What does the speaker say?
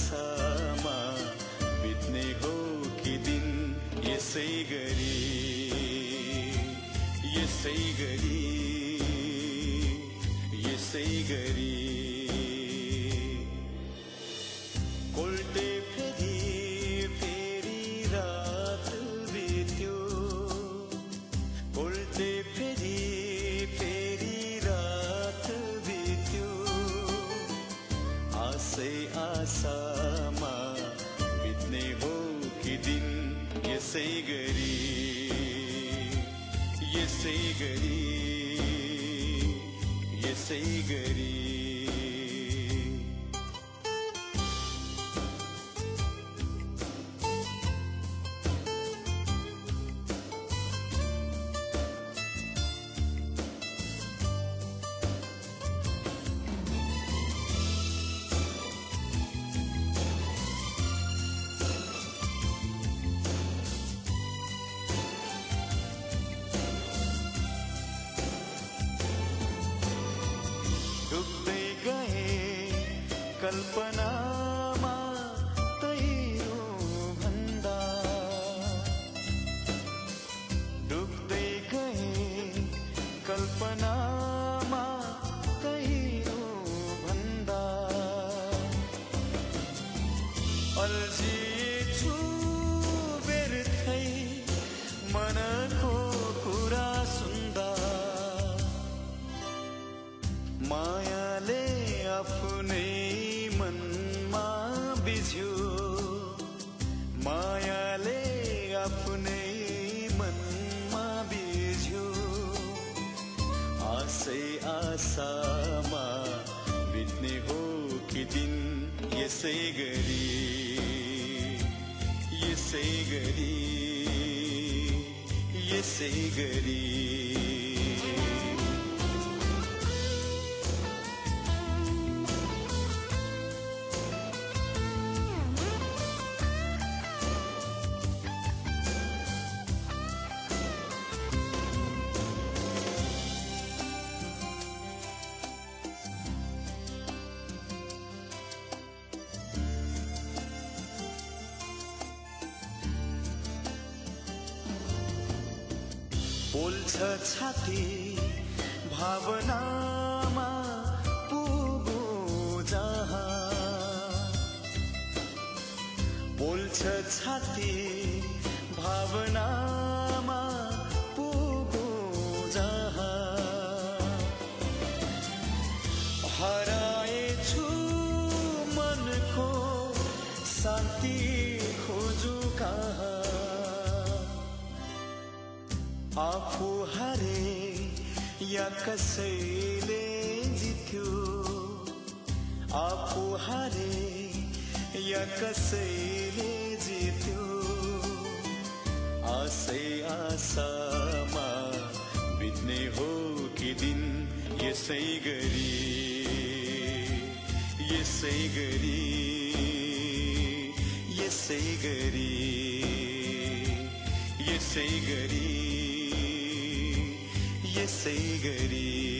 सामा बितने हो कि दिन ये सही गरी ये सही गरी ये सही गरी यसै गरी यसै कल्पनामा तैरो भन्दा। डुब्दै गए कल्पनामा तैरो भन्दा। अल्झिएछु व्यर्थै मनको कुरा सुन्दा। मायाले आफ्नै बिझ्यो मायाले आफ्नै मनमा बिझ्यो आशै आशामा बित्ने हो कि दिन यसै गरी। यसै गरी। यसै गरी। पोल्छ छाती भावनामा पुगो जहाँ पोल्छ छाती भावनामा पुगो जहाँ हराएछु मनको शान्ति आफू हारे या कसैले जित्यो आफू हारे या कसैले जित्यो आशै आशामा बित्ने हो कि दिन यसै गरी यसै गरी यसै गरी यसै गरी। यसै गरी।